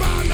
man.